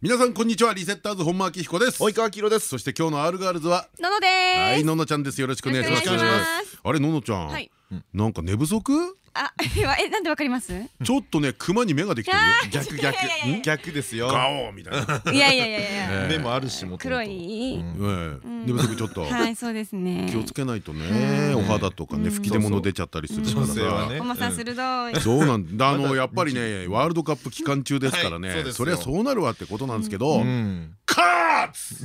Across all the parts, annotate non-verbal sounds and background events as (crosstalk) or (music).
皆さんこんにちは。リセッターズ本間明彦です。及川きろです。そして今日のアルガールズはののです。はいののちゃんです。よろしくお願いします。あれののちゃん、はい。なんか寝不足？あ、え、なんでわかります？ちょっとね熊に目ができてるよ。逆逆。逆ですよ。ガオーみたいな。いやいやいやいや。目もあるしも黒い。ええ寝不足ちょっとはい、そうですね。気をつけないとね。お肌とかね吹き出物出ちゃったりするから女性はね。おまさん鋭い。そうなんだあの (laughs) やっぱりねワールドカップ期間中ですからね。そりゃそうなるわってことなんですけどうん。カーツ？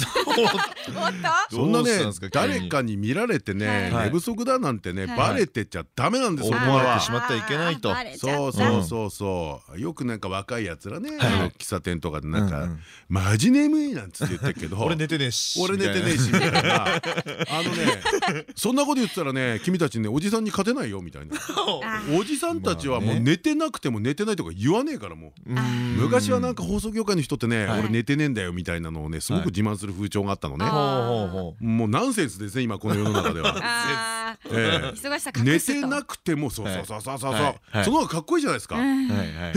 そんなね誰かに見られてねはい。寝不足だなんてねはい。バレてちゃダメなんですよ。思われてしまってはいけないとそうった。そうそうそう。よくなんか若いやつらねあの喫茶店とかでなんかうんうん「マジ眠い」なんつって言ってるけど (laughs) 俺寝てねえし俺寝てねえしみたいな。(laughs) あのねそんなこと言ってたらね君たちねおじさんに勝てないよみたいな。あおじさんたちはもう寝てなくても寝てないとか言わねえからもう。うん。昔はなんか放送業界の人ってねはい。俺寝てねえんだよみたいなのをねすごく自慢する風潮があったのね。もうナンセンスですね今この世の中では。(laughs) あー、ええ。忙しさ隠寝すと。てなくてもそうそうそうそうそう。その方がかっこいいじゃないですか。うんうはいはいはい。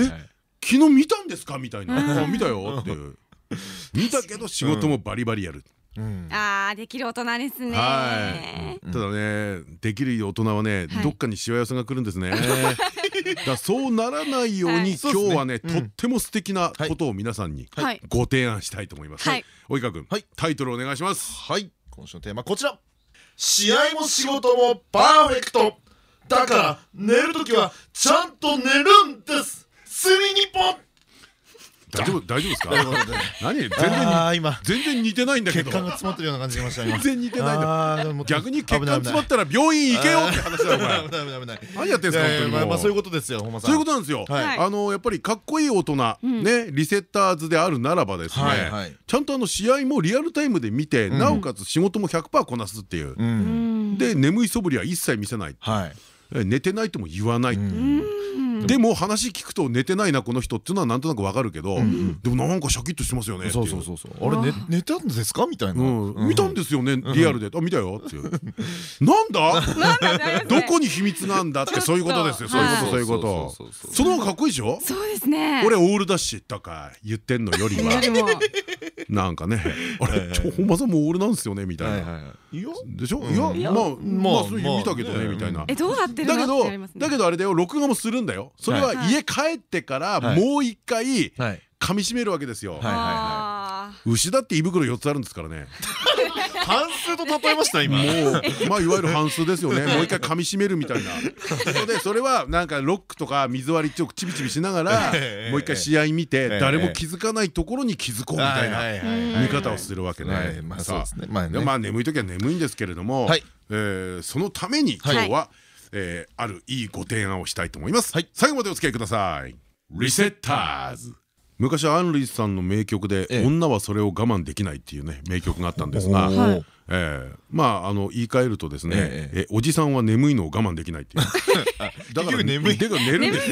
昨日見たんですか？みたいな「あ見たよ」って見たけど仕事もバリバリやる。うん。あー、できる大人ですね。はい。ただねできる大人はねはい。どっかにしわ寄せが来るんですね。(laughs) だそうならないようにはい。今日はねとっても素敵なことを皆さんにはい。ご提案したいと思います。はい。及川君はい。タイトルお願いします。はい。今週のテーマこちら試合も仕事もパーフェクト。だから寝るときはちゃんと寝るんです。睡眠日本大丈夫大丈夫ですか？(laughs) 何？全然今。全然似てないんだけど。血管が詰まってるような感じがしました今。全然似てないんだ。あーでも逆に血管詰まったら病院行けよって話だよ何やってんすか本当にそういうことですよ本間さん。そういうことなんですよ。はい。あのやっぱりかっこいい大人ん。ねリセッターズであるならばですねはいはい。ちゃんとあの試合もリアルタイムで見てなおかつ仕事も100%こなすっていう。で眠い素振りは一切見せない。はい。え寝てないとも言わない。うんでも話聞くと寝てないなこの人っていうのはなんとなくわかるけどでもなんかシャキッとしてますよねそいう。うそうそうそう。あれ寝寝たんですかみたいな。うん。見たんですよねリアルで。あ見たよっていう。なんだ？どこに秘密なんだってそういうことですよ。そういうことそういうこと。そうそうそうそうその方がかっこいいでしょ？そうですね。俺オールだしとか言ってんのよりは。なんかね。(laughs) あれちょ本間さんもオールなんですよねみたいな。はいや。でしょ？うん。いやまあままあ。あそういう見たけどねみたいな。え、どうなってるの？だけどだけどあれだよ録画もするんだよそれははい。家帰ってからはい。もう一回はい。噛み締めるわけですよ。はいあ牛だって胃袋4つあるんですからね半数と例えました今。もうまあいわゆる半数ですよね。もう一回噛み締めるみたいな。そでそれはなんかロックとか水割りちょちびちびしながらええもう一回試合見てええ。誰も気づかないところに気づこうみたいなはい見方をするわけね。はいまあそうですね。まあね。でまあ眠い時は眠いんですけれどもそのために今日はえーあるいいご提案をしたいと思います。はい。最後までお付き合いください。リセッターズ昔アン・ルイスさんの名曲でええ「女はそれを我慢できない」っていうね名曲があったんですがええ。まああの言い換えるとですねえええおじさんは眠いのを我慢できないっていう。(laughs) だから眠い。だから寝るんです。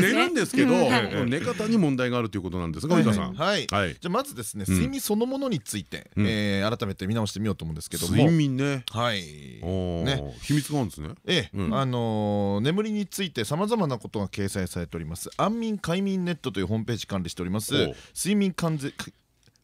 寝るんですけど寝方に問題があるということなんですが及川さんはい。はい。じゃあまずですねうん。睡眠そのものについてうん。えー改めて見直してみようと思うんですけども。睡眠ね。はい。ね。秘密があるんですね。ええ。うん。あのー眠りについてさまざまなことが掲載されております。安眠快眠ネットというホームページ管理しております。睡眠完全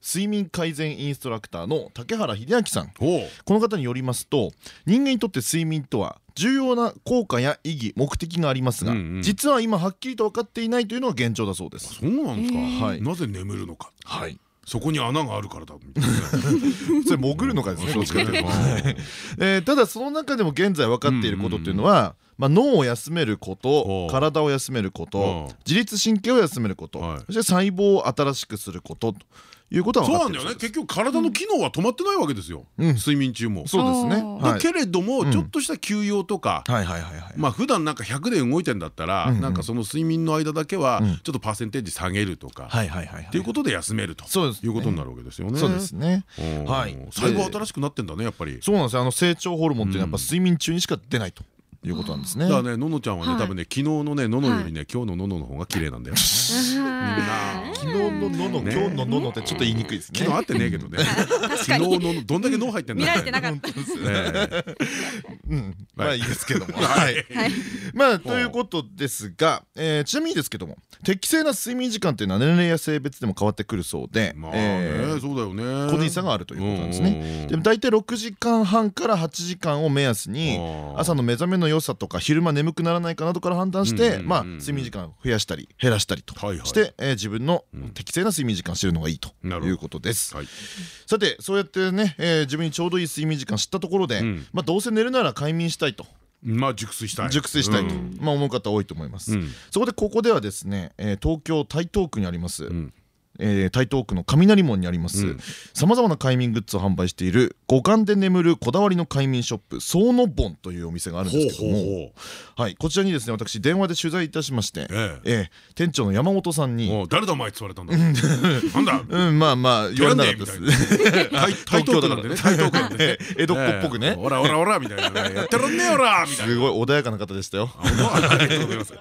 睡眠改善インストラクターの竹原秀明さん。この方によりますと人間にとって睡眠とは重要な効果や意義目的がありますが、うんうん。実は今はっきりと分かっていないというのが現状だそうです。そうなんですか。はい。なぜ眠るのか。はい、そこに穴があるからだみたいな。(laughs) それ潜るのかですね。そうですね。どっちかというとえーただその中でも現在分かっていることっていうのは、まあ、脳を休めること体を休めるこおとう自律神経を休めること、はい。そして細胞を新しくすることということは分そうなんだよね。結局体の機能は止まってないわけですよ。うん。睡眠中も。そうですね。だけれどもちょっとした休養とかはいはいはいはい。まあ普段なんか100で動いてんだったらなんかその睡眠の間だけはうん。ちょっとパーセンテージ下げるとかはいはいはいっていうことで休めると。そうですね。いうことになるわけですよね。そうですね。うんはい。細胞新しくなってんだねやっぱり。そうなんですよ。あの成長ホルモンっていうのはやっぱ睡眠中にしか出ないということなんですね。だからねののちゃんはねはい。多分ね昨日のねののよりね今日のののの方が綺麗なんだよ。(laughs) 昨日のののね。今日のののってちょっと言いにくいですね。昨日会ってねえけどね。昨日ののどんだけ脳入ってんだ。見られてなかった。ねえ。うん。まあいいですけども。ははい。い。まあということですがえーちなみにですけども適正な睡眠時間っていうのは年齢や性別でも変わってくるそうでまあえーねそうだよね。個人差があるということなんですね。ねでも大体6時間半から8時間を目安に朝の目覚めの良さとか昼間眠くならないかなどから判断してまあ睡眠時間を増やしたり減らしたりとしてえー自分のうん適正な睡眠時間を知るのがいいということです。はい。さてそうやってねえー自分にちょうどいい睡眠時間知ったところでうん。まあどうせ寝るなら快眠したいと。まあ熟睡したい。熟睡したいと。うん。まあ思う方多いと思います。うん。そこでここではですねえー東京台東区にありますんえー台東区の雷門にありますうんさまざまな快眠グッズを販売している五感で眠るこだわりの快眠ショップソーノボンというお店があるんですけどもこちらにですね私電話で取材いたしましてええー店長の山本さんう。に誰だお前って言われたんだ。なんだ。(laughs) うんまあまあ言われなかったです台 (laughs) 台東区なんでね。台東区なんでね。(laughs) 江戸っ子っぽくねええおらおらおらみたいなね。やってらんねえよらみたいな。すごい穏やかな方でしたよありがとうございます。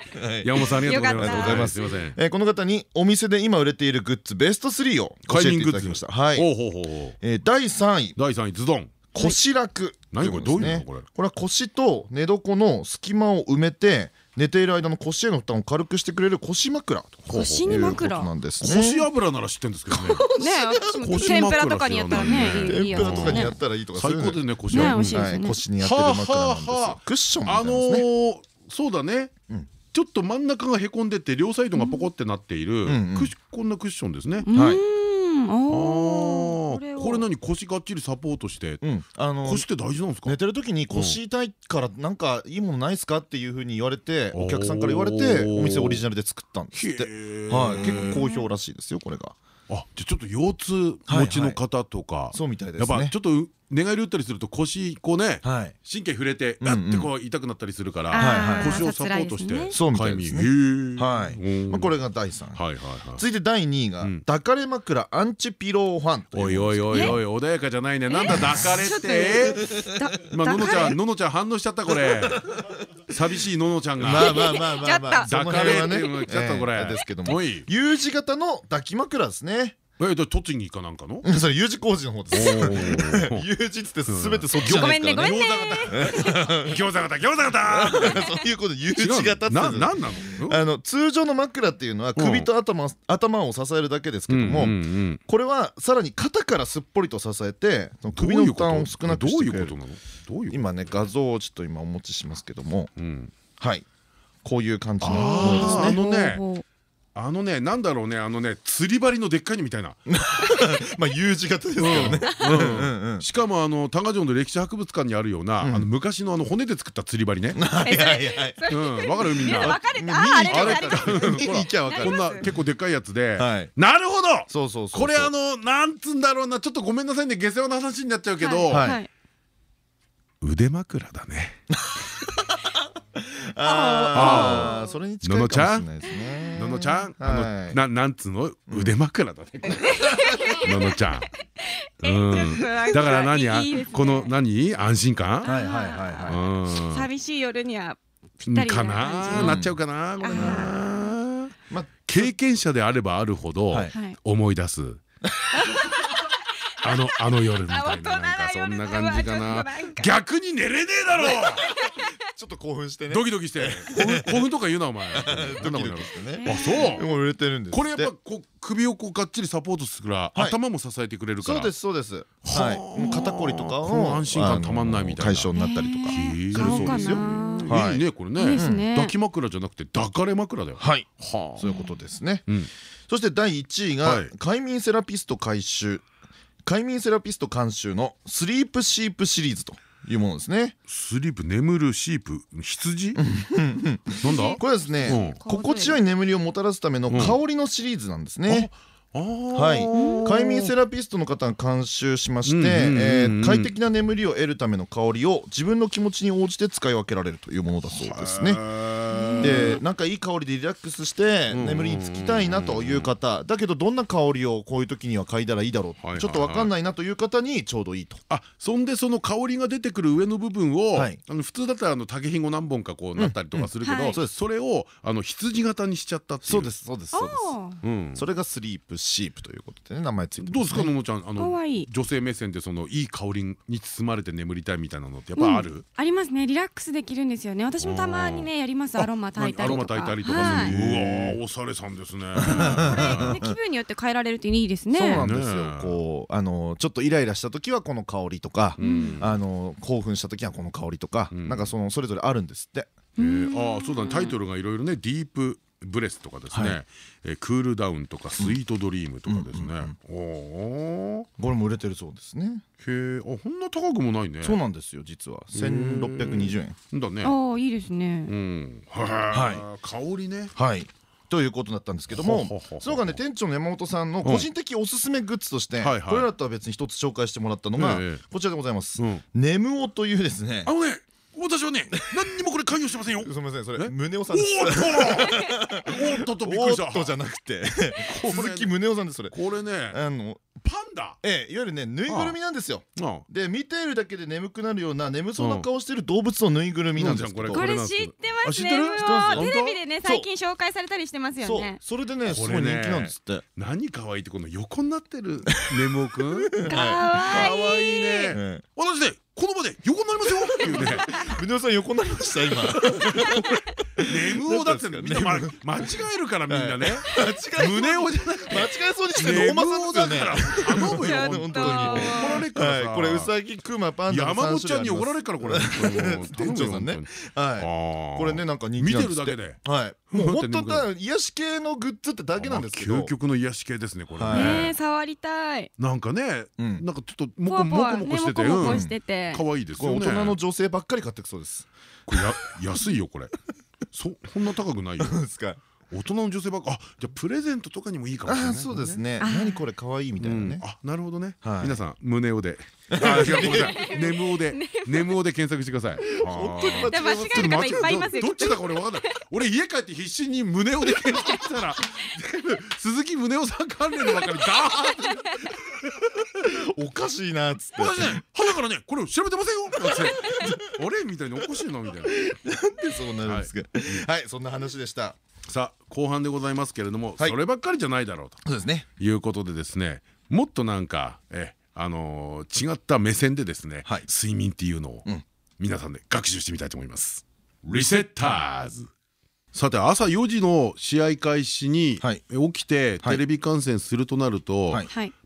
山本さんありがとうございます。この方にお店で今売れているグッズベスト3を教えていただきました。はい。ほうほうほうほう。えー第3位。第三位ズドン。腰楽。何これどういうのこれ。これは腰と寝床の隙間を埋めて寝ている間の腰への負担を軽くしてくれる腰枕と腰にいう枕なんですね。腰油なら知ってんですけどね。ね天ぷら枕とかにやったらね天ぷらとかにやねったらいいとかそういうの。最高ですね腰腰にやってる枕クッションみたあのそうだね。うん。ちょっと真ん中がへこんでて両サイドがポコってなっているこんなクッションですね。うはい。これ何腰がっちりサポートしてうん。あの腰って大事なんですか？寝てる時に腰痛いからなんかいいものないですかっていうふうに言われてお客さんから言われてお店オリジナルで作ったんですってはい。結構好評らしいですよこれが。あじゃあちょっと腰痛持ちの方とかそうみたいでやっぱちょっと寝返り打ったりすると腰こうねはい。神経触れてうんうん。あってこう痛くなったりするから腰をサポートして辛いですね。そうみたいですね。快眠。へー。はい。これが第3位はいはいはい。続いて第2位がうん。抱かれ枕アンチピローファンとおいおいおいおい穏やかじゃないね。なんだ抱かれってだ今ののちゃんののちゃん反応しちゃったこれ。寂しいののちゃんが。まあまあまあまあまあ。抱かれ辺はねってちゃったこれ。ええですけども。U 字型の抱き枕ですねえ栃木かなんかの？う (laughs) んそれ U 字工事の方です。(laughs) U 字って全てそっちじゃないですからね。ごめんね餃子型。餃子型 (laughs) そういうこと U 字型ってななんなの？あの通常の枕っていうのは首と頭頭を支えるだけですけどもこれはさらに肩からすっぽりと支えて首の負担を少なくどしてくれる。ういうこと？なの？どういうこと？今ね画像をちょっと今お持ちしますけども。うん。はい。こういう感じのものですね。あのねあのねなんだろうねあのね釣り針のでっかいのみたいな。(laughs) まあ U 字型ですね。うん。うん。うんしかもあの多賀城の歴史博物館にあるようなあんの昔のあの骨で作った釣り針ね。(laughs) はいはいはい。うん。わかる？みんな。みんな分かれて見あれあれこんな結構でっかいやつで。はい。なるほど。そうそうそうこれあのなんつんだろうな。ちょっとごめんなさいね。下世話な話になっちゃうけど。はい。はい。腕枕だねああそれに近いかもしれないですね。ののちゃん？あはい。のななんつうの？腕枕だね。(laughs) ののちゃん。えうん。だから何？やこの何？安心感？はいはいはいはうん。寂しい夜にはぴったりかな感じの。な？なっちゃうかな？これな。まあ経験者であればあるほど思い出すあのあの夜みたいななんかあそんな感じかな。逆に寝れねえだろ！(laughs) ちょっと興奮してね。ドキドキして。興奮興奮とか言うなお前。(laughs) ドキドキしてね。あそう。もう売れてるんですこれやっぱでこう首をこうがっちりサポートするからはい。頭も支えてくれるから。そうですそうです。はい。もう肩こりとか安心感たまんないみたいな。解消になったりとか。そうですよ。い。いいねこれいいですね。ね抱き枕じゃなくて抱かれ枕だよ。はい。はあ。そういうことですね。うん。そして第1位がはい。快眠セラピスト監修快眠セラピスト監修のスリープシープシリーズというものですね。スリープ眠るシープ羊？(laughs) なんだ？これはですねうん。心地よい眠りをもたらすための香りのシリーズなんですね。あはい。快眠セラピストの方が監修しまして快適な眠りを得るための香りを自分の気持ちに応じて使い分けられるというものだそうですね。でなんかいい香りでリラックスしてうん。眠りにつきたいなという方。だけどどんな香りをこういう時には嗅いだらいいだろう。ちょっと分かんないなという方にちょうどいいと。あそんでその香りが出てくる上の部分を、はい。あの普通だったらあの竹ひご何本かこうなったりとかするけど、うん。はい。そうですそれをあの羊型にしちゃったっていう。そうですそうですそうです。あうん、それがスリープシープということでね名前ついてどうですかねののちゃんあかのわいい。女性目線でそのいい香りに包まれて眠りたいみたいなのってやっぱある、ありますね。リラックスできるんですよね。私もたまにねやりますアロマ炊いたりとか。アロマ炊いたりとかうわーおしゃれさんですね。これね気分によって変えられるといいですね。そうなんですよ。こうあのちょっとイライラした時はこの香りとかうん。あの興奮した時はこの香りとかうん。なんかそのそれぞれあるんですって。えーあーそうだね。タイトルがいろいろねディープブレスとかですね、はい。えークールダウンとかスイートドリームとかですね、おおこれも売れてるそうですね。へえあこんな高くもないね。そうなんですよ実は。1620円。だね。ああいいですうねんは、はい。香りね。はい。ということだったんですけどもそのがね店長の山本さんの個人的おすすめグッズとしてはいはい。これらとは別に一つ紹介してもらったのがええ。こちらでございます。うん「ネムオ」というですねあのね私はね何にもこれ関与してませんよ。すみませんそれえ？宗男さんです。おーっとおっとびっくおりした。っとじゃなくてこれ鈴木宗男さんですそれ。これねあのパンダ？ええいわゆるねぬいぐるみなんですよ。あで見ているだけで眠くなるような眠そうな顔してる動物のぬいぐるみなんです。これ。なんですけど知ってます？ねテレビでね最近紹介されたりしてますよね。それでねすごいこれね人気なんですって。何可愛いってこの横になってるネモくん？(laughs) か可愛い。ね。え。私ねこの場で横になりますよ。っていうね。え宗男さん横になりました今。ネムオだってねみんなま間違えるからみんなね。胸をじゃなくて間違えそうにしてる大間さんですよね。ムオだから。頼むよ本当に。怒られっからさはいこれうさぎクマパンダの山3本ちゃんに怒られれるからこれ (laughs) 店長さんね。はい。これねなんか人気なんですって。見てるだけはい。もう本当だ癒し系のグッズってだけなんですけど。まあ究極の癒し系ですねこれ。はい。ね触りたい。なんかねうん。なんかちょっともこもこもこしてて可愛いですよね。これ大人の女性ばっかり買ってくそうです。これや安いよこれ。そ (laughs) こんな高くないよ。(laughs) ですか大人の女性ばっかあじゃあプレゼントとかにもいいかもしれないあそうですね。何これ可愛いみたいなね。あなるほどね。はい。皆さん胸をで。(laughs) あ違うごめんなさい。(laughs) ネムオで。(laughs) ネムオで検索してください。本当にで間違える方いっぱいいますよ。どっちだこれ？わかんない。俺家帰って必死に胸をで検索したら全部鈴木宗男さん関連のばっかりダーッおかしいなっつって。花からねこれ調べてませんよ。あれ？みたいにおかしいなみたいな。でそうなるんですか。はいそんな話でしたさあ後半でございますけれどもはい。そればっかりじゃないだろうと。そうですね。いうことでですねもっとなんかえあのー違った目線でですね、はい。睡眠っていうのをうん。皆さんで学習してみたいと思います。リセッターズさて朝4時の試合開始にはい。起きてはい。テレビ観戦するとなると、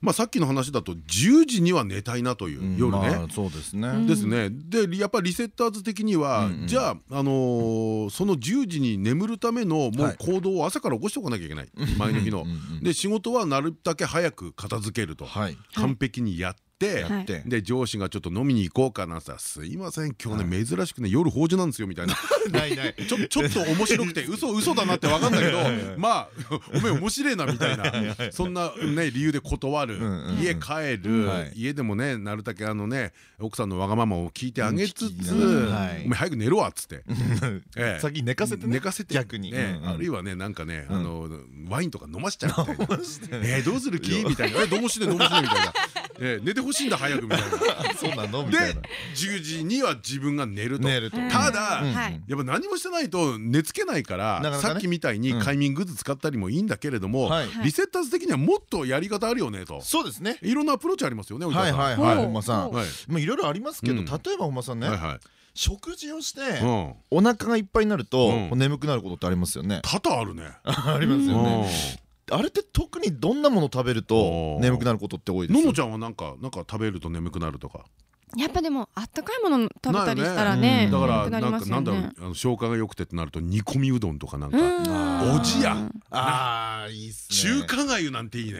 まあさっきの話だと10時には寝たいなという夜ね。まあそうですね。ですね。でやっぱりリセッターズ的には、うんうん。じゃあ、あのーその10時に眠るためのもはい。う行動を朝から起こしておかなきゃいけない、前の日の。で仕事はなるだけ早く片付けると、はい。完璧にやっってで上司がちょっと飲みに行こうかなさ「すいません今日ね珍しくね夜法事なんですよ」みたいな。(laughs) ないない。ちょちょっと面白くて嘘嘘だなって分かんだけどまあおめえ面白いなみたいな。そんなね理由で断る。家帰る。はい。家でもねなるだけあのね奥さんのわがままを聞いてあげつつ「うんはい。お前早く寝ろわ」っつって。(laughs) ええ。先寝かせてね。寝かせて。逆に。ねあるいはねなんかねあのワインとか飲ましちゃうみたいな。えーどうする気？みたいな。えどうもしねどうもしねみたいなえー寝てほしいんだ早くみたいな。(laughs) そうなの？みたいでな。10時には自分が寝ると。寝ると。ただやっぱ何もしてないと寝つけないからなかなかね。さっきみたいに快眠グッズ使ったりもいいんだけれどもはい。リセッターズ的にはもっとやり方あるよねと。そうですね。いろんなアプローチありますよね及はい川さん。はいはい本間さん。はい。まあいろいろありますけどうん。例えば本間さんねはいはい。食事をしてうん。お腹がいっぱいになるとうん。眠くなることってありますよね。多々あるね。(laughs) ありますよねあれって特にどんなもの食べると眠くなることって多いです？ののちゃんはなんかなんか食べると眠くなるとか？やっぱでもあったかいもの食べたりしたらねうん。だからなんかなんだろうあの消化が良くてってなると煮込みうどんとかなんか。うん。おじやあーいいっす中ね華がゆなんていいね。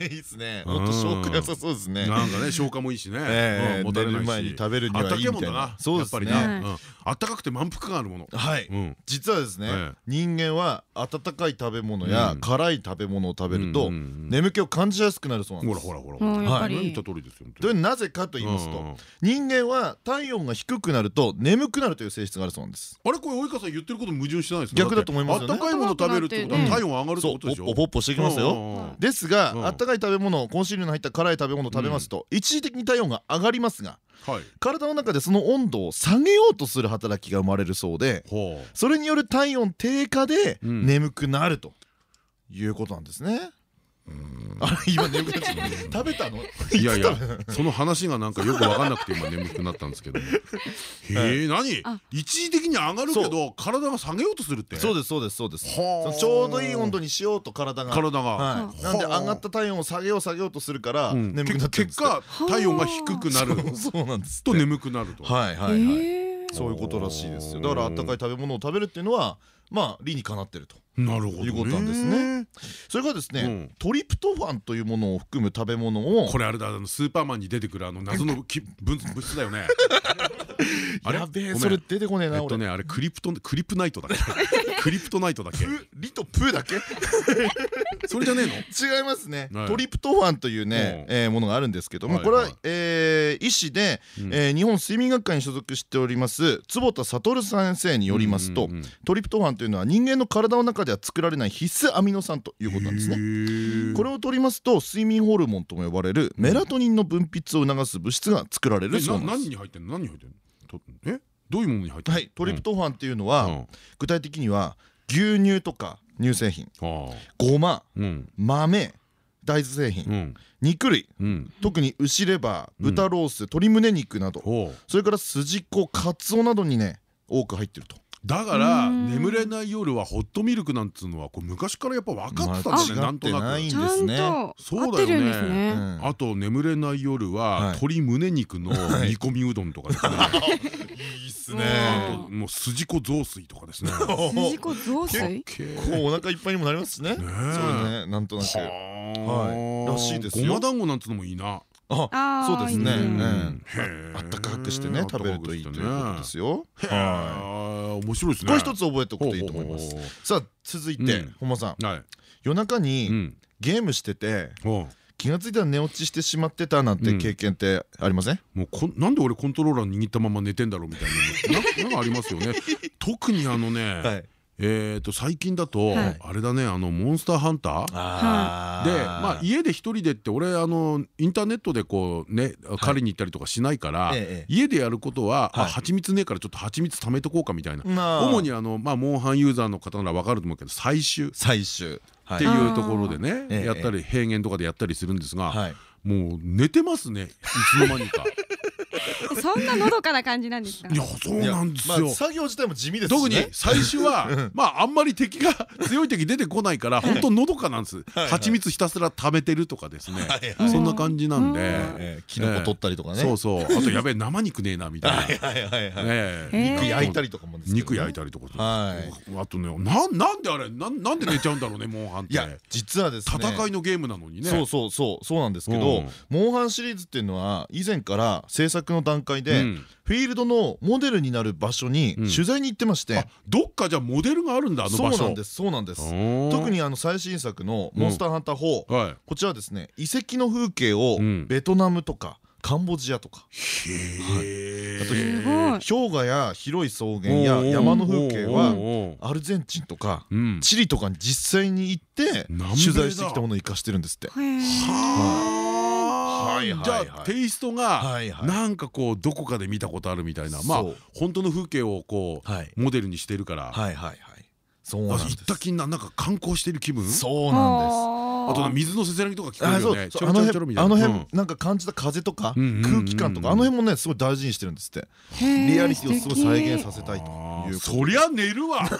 いいっすね。うん。ほんと消化良さそうですね。なんかね消化もいいしね。もたる前に食べるにはいいみたいな。あったけえもんだな。そうですねあったかくて満腹感あるもの。はい。うん。実はですねええ。人間は温かい食べ物やうん。辛い食べ物を食べると眠気を感じやすくなるそうなんです。ほらほらほらもうやっぱり何言った通りですよというのはなぜかと言いますと人間は体温が低くなると眠くなるという性質があるそうなんです。あれこれ及川さん言ってること矛盾してないですか？逆だと思いますよ。ねあったかいもの食べるってことは体温上がるってことでしょ？ポッポッポしてきますよよですがうん温かい食べ物コンシールの入った辛い食べ物を食べますと一時的に体温が上がりますがはい体の中でその温度を下げようとする働きが生まれるそうでそれによる体温低下でうん。眠くなるということなんですね。あれ今眠くなっちゃった。食べたの？いやいやその話がなんかよく分かんなくて今眠くなったんですけど。もへえ何？あ。一時的に上がるけど体が下げようとするって？そうですそうですそうです。ちょうどいい温度にしようと体が。体が。はい。なんで上がった体温を下げよう下げようとするからうん。眠くなって。結果体温が低くなる。そうそうなんですと眠くなると。はいはいはい。え。そういうことらしいですよ。だからあったかい食べ物を食べるっていうのはまあ理にかなってると。なるほどいうことなんですねそれからですねうん。トリプトファンというものを含む食べ物をこれあれだあのスーパーマンに出てくるあの謎の (laughs) き物物質だよね。(laughs) あれ？やべえそれ出てこねええな俺っとねあれクリプトクリプナイトだっけ？クリプトナイトだっけ。プリとプーだけ？(laughs) それじゃねえの？違いますね。はい。トリプトファンというねものがあるんですけどもこれはえー医師で日本睡眠学会に所属しております坪田悟先生によりますとトリプトファンというのは人間の体の中では作られない必須アミノ酸ということなんですね。ねこれを取りますと睡眠ホルモンとも呼ばれるメラトニンの分泌を促す物質が作られるそうなんです。何に入ってんの？何に入ってんの？とえ？どういうものに入ってんの？はい、トリプトファンっていうのうん。は具体的には牛乳とか乳製品。ごま。うん。豆。大豆製品。うん。肉類。うん。特に牛レバー豚ロース鶏胸肉など。それから筋子カツオなどにね多く入ってると。だからうん。眠れない夜はホットミルクなんつうのはこう昔からやっぱ分かってたんだねなんとなく。そうだよね。あと眠れない夜ははい。鶏胸肉のはい。煮込みうどんとかですね。(laughs) いいっすね。もう筋子雑炊とかですね。筋子雑炊？こうお腹いっぱいにもなりますしね。ねそうね、なんとなく。はい。らしいですよ。ごま団子なんつうのもいいな。あ、そうですね。あったかくしてね、食べるといいということですよ。へー面白いですね。これ一つ覚えておくといいと思います。さあ、続いてうん、本間さん、はい。夜中うにん。ゲームしてて、ほ気がついたら寝落ちしてしまってたなんて経験ってありません？うもうこなんで俺コントローラー握ったまま寝てんだろうみたいな。ななんかありますよね。(laughs) 特にあのね、はい。えーと最近だと、はい。あれだねあのモンスターハンター。あでまあ家で一人でって俺あのインターネットでこうね狩りに行ったりとかしないから、ええ家でやることは、あはい。蜂蜜ねえからちょっと蜂蜜貯めとこうかみたいな、主にあのまあモンハンユーザーの方なら分かると思うけど採集っ最終。はてい。いうところでね、ええやったり平原とかでやったりするんですが、はい。もう寝てますねいつの間にか (laughs) (laughs) そんなのどかな感じなんですか？いやそうなんですよ。まあ作業自体も地味ですし特にね。最初は (laughs) まああんまり敵が強い敵出てこないから本当のどかなんです。蜂蜜ひたすら食べてるとかですね。そんな感じなんで。ええキノコ取ったりとかね。そうそう。あとやべえ生肉ねえなみたいな。はいはいはいはい。ええ。へえ。肉焼いたりとかも肉焼いたりとかはい。あとねなんなんであれなんなんで寝ちゃうんだろうねモンハンって。いや実はですね。戦いのゲームなのにね。そうそうそうそうなんですけうどん。モンハンシリーズっていうのは以前から制作の段階でうん。フィールドのモデルになる場所にうん。取材に行ってましてあどっかじゃモデルがあるんだあの場所。そうなんですそうなんです。特特にあの最新作の「モンスターハンター4」はい。こちらはですね遺跡の風景をうん。ベトナムとかカンボジアとか。へえすごい。氷河や広い草原や山の風景ははアルゼンチンとかうん。チリとかに実際に行って取材してきたものを生かしてるんですって。はいはいじゃはいあテイストがなんかこうどこかで見たことあるみたいな。まあ本当の風景をこうはい。モデルにしてるから。はいはいはい。そうなんあです。行った気にななんか観光してる気分？そうなんです。あとな水のせせらぎとか聞こえあそう。るよねあの辺な。ん。か感じた風とか空気感とかあの辺もねすごい大事にしてるんですって。リアリティをすごい再現させたいというそりゃ寝るわ (laughs)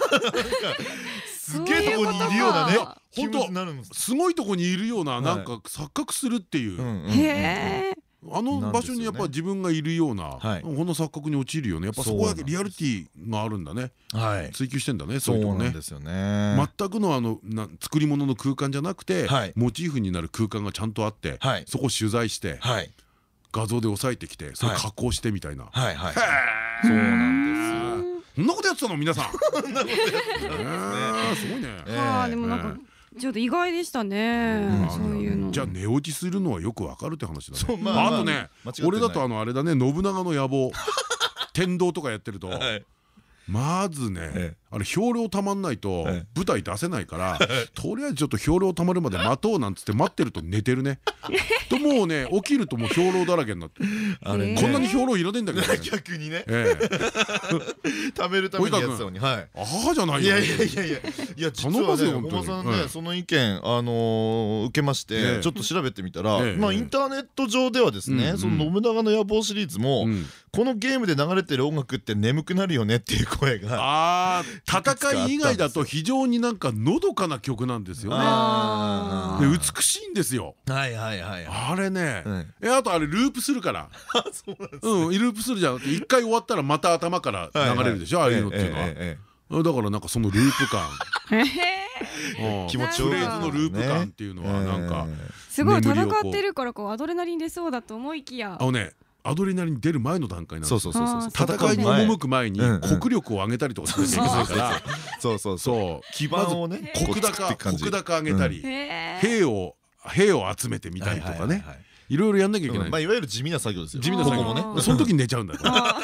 すげえとこにいるようなねそう気持ちになるんです。すごいとこにいるようなはい。なんか錯覚するっていう。あの場所にやっぱ自分がいるようなはい。この錯覚に陥るよねやっぱそこだけリアリティがあるんだね。はい。追求してんだねそそういうとこね。うなんですよね。全くのあのな作り物の空間じゃなくてはい。モチーフになる空間がちゃんとあってはい。そこを取材してはい。画像で押さえてきてそれ加工してみたいな。はいはいへそうなんですそんなことやってたの皆さん。(laughs) そんなことやってたすごいね。えはあでもなんかちょっと意外でしたねうん。そういうの。じゃあ寝落ちするのはよくわかるって話だね。そうまあまああとね俺だとあのあれだね信長の野望。(laughs) 天道とかやってると。はい。まずねええあれ兵糧たまんないとええ。舞台出せないから (laughs) とりあえずちょっと兵糧たまるまで待とうなんつって待ってると寝てるね。(laughs) ともうね起きるともう兵糧だらけになってあれね。こんなに兵糧いらねえんだけどね。(laughs) 逆にね。ええ。食べるためにやってたのにはい。ああじゃないいよやいやいやいや。いや実頼はねますよ本当に。本間さんはいねその意見あのー受けましええ。てちょっと調べてみたらええ。まあインターネット上ではですねその信長の野望シリーズもうん。このゲームで流れてる音楽って眠くなるよねっていう声が。ああ戦い以外だと非常になんかのどかな曲なんですよね。美しいんですよ。はいはいはいはい。あれねうんえあとあれループするから。(laughs) そうなんですうんループするじゃん。一回終わったらまた頭から流れるでしょああいうのっていうのは。だからなんかそのループ感。うん。気持ちよいフレーズのループ感っていうのはなんかえ。すごい戦ってるからこうアドレナリン出そうだと思いきや。あのねアドレナリン出る前の段階えなんですそうそうそうそう。戦いに赴く前に国力を上げたりとかしなきゃいけないから。そうそうそうそう。基盤をね国高国高上げたり兵を兵を集めてみたりとかね。いろいろやんなきゃいけない。まあいわゆる地味な作業ですよ。地味な作業。もね。その時に寝ちゃうんだよあ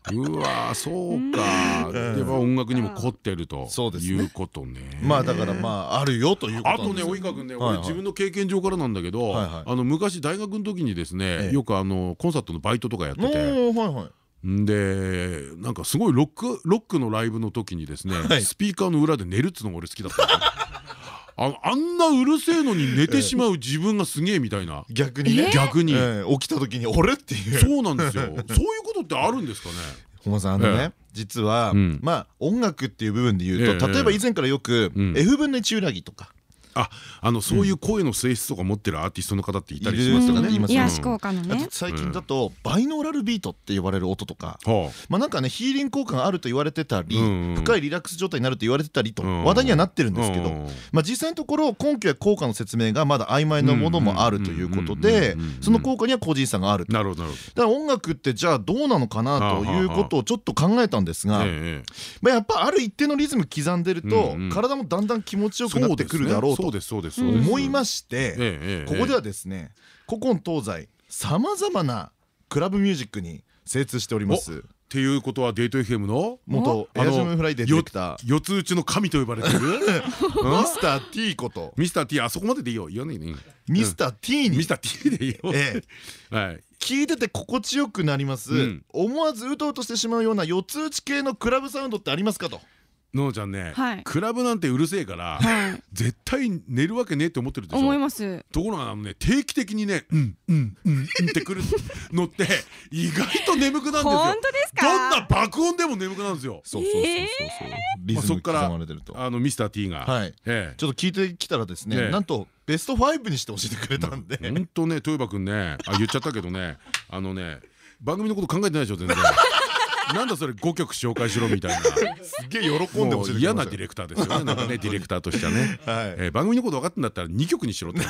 (laughs) うわーそうか。うん。では音楽にも凝ってるということね。まあだからまああるよということあとねなんですよ。及川君ねはいはい。俺自分の経験上からなんだけど昔大学の時にですえねえよくあのコンサートのバイトとかやってて。おーはいはい。んでなんかすごいロックロックのライブの時にですねはい。スピーカーの裏で寝るっつうのが俺好きだったあのあんなうるせえのに寝てしまう自分がすげえみたいな。逆にね。逆に。ええ。起きた時に俺っていう。そうなんですよ。(laughs) そういうことってあるんですかね？本間さんあのえね実はうん。まあ音楽っていう部分で言うええ。と例えば以前からよくうん。F 分の1揺らぎとかああのそういう声の性質とか持ってるアーティストの方っていたりしますよね。癒し効果のあねと最近だとバイノーラルビートって呼ばれる音とかはまあなんかね。ヒーリング効果があると言われてたり深いリラックス状態になると言われてたりとうん話題にはなってるんあですけどうんまあ実際のところ根拠や効果の説明がまだ曖昧なものもあるということでその効果には個人差があるとなるほどなるほだから音楽ってじゃあどうなのかなということをちょっと考えたんですがまあやっぱある一定のリズム刻んでると体もだんだん気持ちよくなってくるだろうとそうですそうです思いましてここではですね古今東西さまざまなクラブミュージックに精通しております。っていうことはデート FM の？元エアジャムフライデーディレクター四つ打ちの神と呼ばれてる？(laughs) ミスター T こと。ミスター T あそこまででいいよ言わないでいいミスター T に。ミスター T でいいよ。ええ。はい。聞いてて心地よくなります、うん。思わずうとうとしてしまうような四つ打ち系のクラブサウンドってありますかとののちゃんねはい。クラブなんてうるせえからはい。(laughs) 絶対寝るわけねえって思ってるでし思いょます。ところがあのね定期的にねうんうんうんうんってくるのって (laughs) 意外と眠くなるんですよ。本当ですか？どんな爆音でも眠くなるんですよ。そうそうそうそうそう、リズム刻まれてると、あのミスター T が。はい。ええ。ちょっと聞いてきたらですね、ええ。なんとベスト5にして教えてくれたんで、ほんとね豊葉くんねあ言っちゃったけどねあのね番組のこと考えてないでしょ全然 (laughs) なんだそれ5曲紹介しろみたいな。すげえ喜んでもう教えてくれました嫌なディレクターですよね。なんかね (laughs) ディレクターとしてはね。はい、えー番組のこと分かってんだったら2曲にしろって。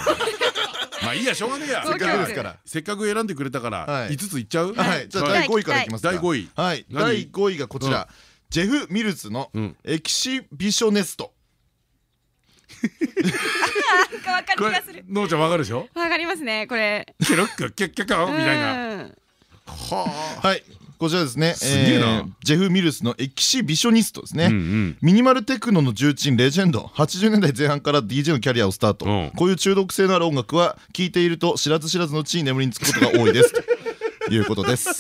まあいいやしょうがねえや。(laughs) せっかくですから。せっかく選んでくれたからはい。5ついっちゃう？はい、じゃあはい。第5位からいきますか。第五位。はい、何？第5位がこちら、ジェフ・ミルズのうん。エキシビショネスト。なんかわかる気がする。のーちゃん分かるでしょ？わかりますねこれ。キャロッカキャッキャッカみたいなうんははいこちらですね。すげえな。えージェフ・ミルスのエキシビショニストですね、あうんうん。ミニマルテクノの重鎮レジェンド80年代前半から DJ のキャリアをスタート、うん。こういう中毒性のある音楽は聴いていると知らず知らずのうちに眠りにつくことが多いです。(laughs) ということです。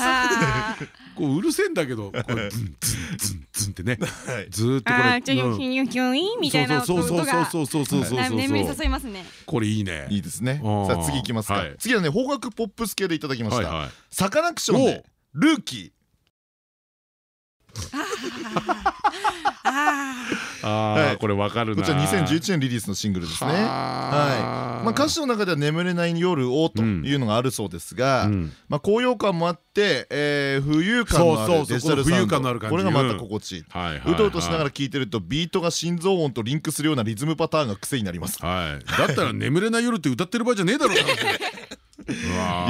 こううるせえんだけどこれズンズンズンズンってね。はい。ずーっとこれちょよひんよひょいみたいなそうそう音がそうそうそうそうそうそう眠り誘いますねこれいいねいいですねさあ次いきますか、はい次はね邦楽ポップス系でいただきました、サカナクションでルーキー。あこれわかるな。こちら2011年リリースのシングルですね。はい。はまあ歌詞の中では眠れない夜をというのがあるそうですが、うん。まあ高揚感もあって、えー浮遊感のあそうそうそうるデジタルサウンこの浮遊感のある感じ。ドこれがまた心地いい。はいはいうとうとしながら聴いてるとビートが心臓音とリンクするようなリズムパターンが癖になります。はい。だったら眠れない夜って歌ってる場合じゃねえだろうな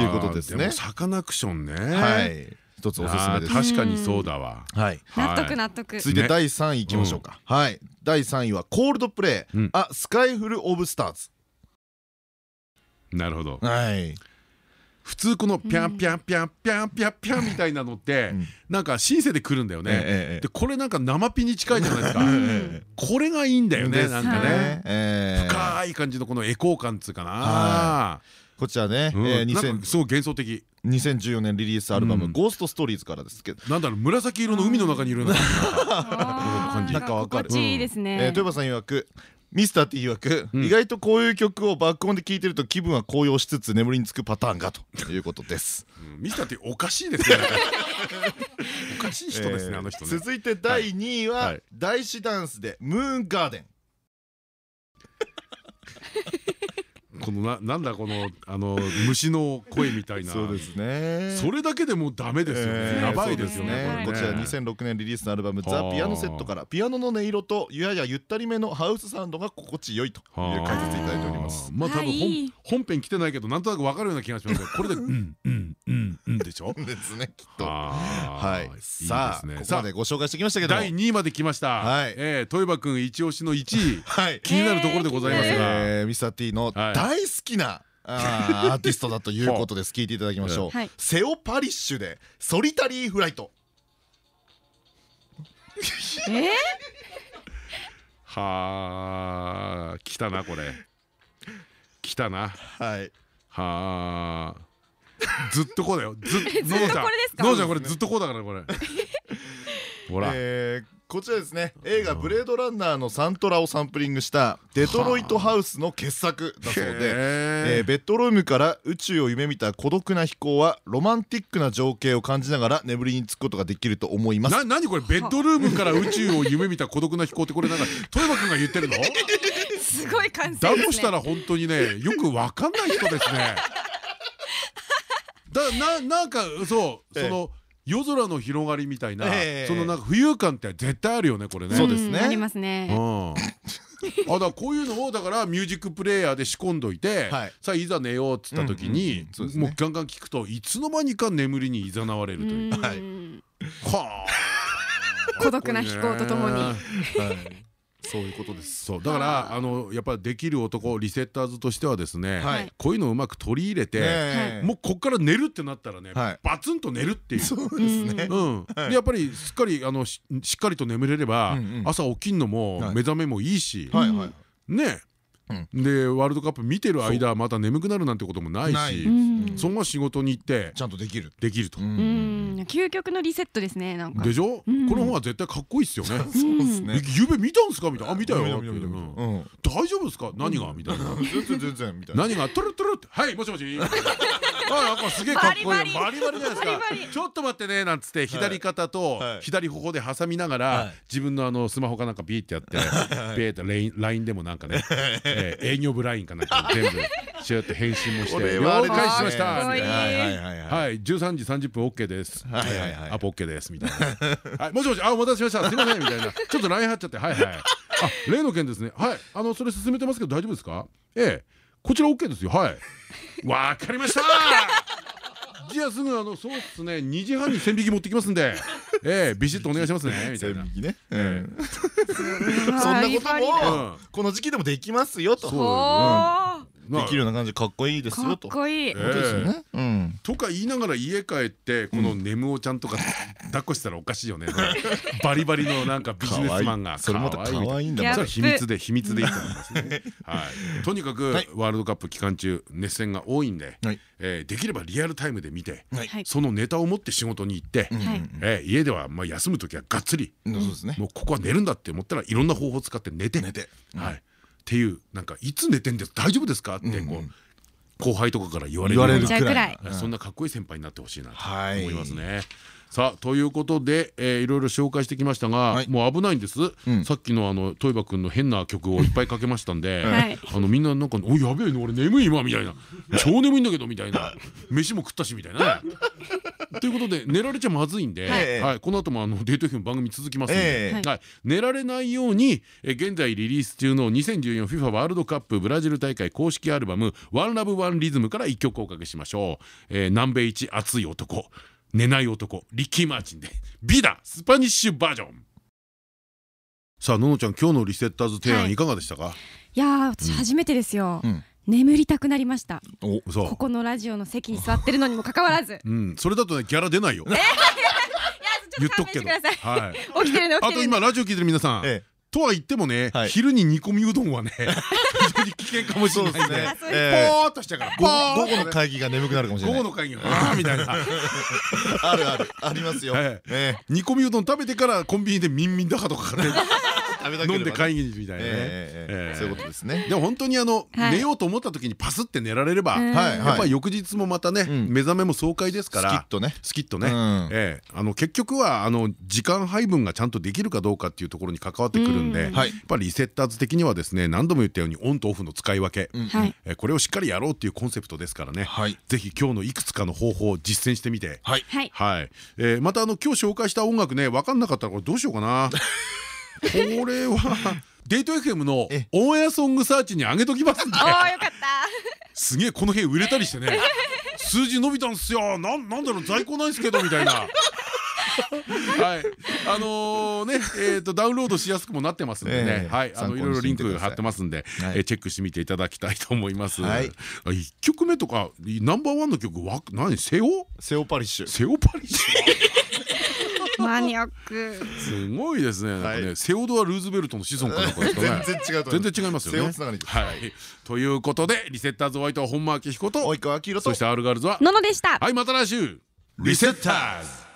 いうことですね。もサカナクションね。はい。一つおすすめです。確かにそうだわ。はい。納はい。得納得。続いて第3位いきましょうか。はい。第3位はコールドプレイ。うん、あスカイフルオブスターズ。なるほど。はい。普通このピャンピャンピャンピャンピャンピャンみたいなのってうん。なんかシンセで来るんだよね。でこれなんか生ピに近いじゃないですか。うん。これがいいんだよねなんかね。深い感じのこのエコー感っつうかな。はこちらね、うん。えーなん2000かすごい幻想的。2014年リリースアルバム「うん。ゴーストストーリーズ」からですけど、なんだろう紫色の海の中にいるような。感 (laughs) あー。なんかわかる。いいですえーね豊場さん曰くミスター T 曰く、うん。意外とこういう曲を爆音で聴いてると気分は高揚しつつ眠りにつくパターンがということです。じうん。ミスターっておかしいですね。(laughs) おかしい人ですねえー。あの人ね。続いて第2位は、はい。大師ダンスで「ムーンガーデンこのななんだこのあの虫の声みたい」な。そうですね。それだけでもうダメですよえーねやばいですよねこちらね2006年リリースのアルバム「ザ・はあ。ピアノセット」からピアノの音色とややゆったりめのハウスサウンドが心地よいという解説いただいております。まあ多分はい本本編来てないけどなんとなくわかるような気がしますけどこれでうんうんうんうんでしょですねきっと。ははい、さあここまでご紹介してきましたけども第2位まで来ましたはいえー豊場君一押しの1位はい気になるところでございますがえーミスター T のはい大好きな、あー (laughs) アーティストだということです。聞いていただきましょう、はい。セオ・パリッシュで「ソリタリー・フライト。え？ーはあ来たなこれ。来たな」はい。はあずっとこうだよ。ずっののちゃんこれですか？ののちゃんこれずっとこうだからこれえーこちらですね。映画「ブレードランナー」のサントラをサンプリングしたデトロイトハウスの傑作だそうで、えーへベッドルームから宇宙を夢見た孤独な飛行はロマンティックな情景を感じながら眠りにつくことができると思います。な何これ？ベッドルームから宇宙を夢見た孤独な飛行ってこれなんか富山君が言ってるの？(laughs) すごい感性だですね。としたら本当にねよくわかんない人ですね。だななんかそうええ。その夜空の広がりみたいなええ。そのなんか浮遊感って絶対あるよねこれね。そうですね。んありますうねん。あだからこういうのをだからミュージックプレイヤーで仕込んどいて、はい。さあいざ寝ようっつった時にもうガンガン聞くといつの間にか眠りに誘われるという。うん。はあ。孤独な飛行とともにそういうことです。そう。だからあのやっぱりできる男リセッターズとしてはですね、はい。こういうのをうまく取り入れて、もうこっから寝るってなったらね、はい。バツンと寝るっていう。そうですね。うん、でやっぱりしっかりあのししっかりと眠れれば、朝起きんのもはい。目覚めもいいし、はいはい。ね、でワールドカップ見てる間また眠くなるなんてこともないしそのまま仕事に行ってちゃんとできる。できると。究極のリセットですねなんか。でしょ、うん。この本は絶対かっこいいっすよね。(laughs) そうですね。えゆうべ見たんすか？みたいな「あ見たよ」大丈夫ですか？何が?」みたいな。(laughs) 全然全然みたいな。何が？トゥルトゥルって「はいもしもし」(laughs) あなんかすげえかっこいい。バリババリじゃないですか。ちょっと待ってねなんつって左肩とはい。左頬で挟みながらはい。自分のあのスマホかなんかビーってやってビーって LINE でもなんかねえー営業部 LINE かなんか (laughs) 全部シューって返信もしこて「了解しました」みたいなはいはいはいはいはい、13時30分 OK です。はいはいはいアポ OK ですみたいな。はい、もしもし、あ、お待たせしました。すみませんみたいな。ちょっと LINE 貼っちゃって、はいはい。あ、例の件ですね。はい、あの、それ進めてますけど、大丈夫ですか？ええ、こちら OK ですよ。はい。わかりました。じゃあ、すぐ、あの、そうっすね、2時半に線引き持ってきますんで。(laughs) ええ、ビシッとお願いしますね。みたいな線。引きね (laughs) そんなこともこの時期でもできますよとそうできるような感じでかっこいいですかっよとこいい。とか言いながら家帰ってこのネムをちゃんとか抱っこしたらおかしいよね。(laughs) バリバリのなんかビジネスマンが。それまた可愛いんだ。それは秘密で秘密でいいと思いますね。(laughs) はい。とにかくはい。ワールドカップ期間中熱戦が多いんでできればリアルタイムで見て、そのネタを持って仕事に行って、家ではまあ休む時はがっつり、そうですね。もうここは寝るんだって思ったらいろんな方法を使って寝て、寝て。はい。っていうなんかいつ寝てんです大丈夫ですか？ってうんこう後輩とかから言われるくらい。はい。そんなかっこいい先輩になってほしいなとはい思いますね。さあということで、えー、いろいろ紹介してきましたが、はい。もう危ないんです、ん。さっきのあのトイバくんの変な曲をいっぱいかけましたんで、はい。あのみんななんか「おやべえの俺眠い今」みたいな「超眠いんだけど」みたいな「飯も食ったし」みたいなね。ということで寝られちゃまずいんで、はい。はい、この後もあのデートの番組続きますんで、ええ。はい、寝られないようにえ現在リリース中の 2014FIFA ワールドカップブラジル大会公式アルバム「ワンラブワンリズムから一曲おかけしましょう、えー南米一熱い男寝ない男リッキー・マーチンで「ビダスパニッシュバージョン」さあののちゃん今日のリセッターズ提案はい。いかがでしたか、いやー私初めてですよ、うん。眠りたくなりました。おそうここのラジオの席に座ってるのにもかかわらず。(laughs) うん、それだとねギャラ出ないよ。(laughs) 言っとくけど。勘弁してください。はい。(laughs) 起きてるね起きてるね。あと今ラジオ聞いてる皆さん、えとは言ってもね、はい。昼に煮込みうどんはね (laughs) 非常に危険かもしれないんですね。ポーっとしてからー午後の会議が眠くなるかもしれない。午後の会議があーみたいな。(laughs) あるある。ありますよ。ええ。煮込みうどん食べてからコンビニでミンミンだかとか買って飲んで会議にみたいなね。そういうことですね。でも本当にあのはい。寝ようと思った時にパスって寝られればやっぱり翌日もまたねん。目覚めも爽快ですかスキッらとね。スキッとね。結局はあの時間配分がちゃんとできるかどうかっていうところに関わってくるんでうん。やっはいぱりリセッターズ的にはですね何度も言ったようにオンとオフの使い分け。はい。えーこれをしっかりやろうっていうコンセプトですからね、はい。ぜひ今日のいくつかの方法を実践してみて。はい。またあの今日紹介した音楽ね分かんなかったらこれどうしようかな (laughs) これはデート FM のえオンエアソングサーチに上げときますんで。おーよかった。すげえこの辺売れたりしてね。数字伸びたんすよ。なんなんだろう在庫ないんすけどみたいな。(laughs) はい、あのーね、えっ、と、ダウンロードしやすくもなってますんでね。え。え。はい、あの、いろいろリンク貼ってますんで、はい。えーチェックしてみていただきたいと思います。はい。あ一曲目とか、ナンバーワンの曲、わ、何、セオ？セオパリッシュ。セオパリッシュ？マニアックすごいですね。なんかね、はいセオドアルーズベルトの子孫かなんかですかね。全然違うと思います全然違いますよね。セオつながりですはい。ということで、リセッターズホワイトは本間明彦と。及川明宏とそしてアルガールズは。ののでしたはい、また来週。リセッターズ。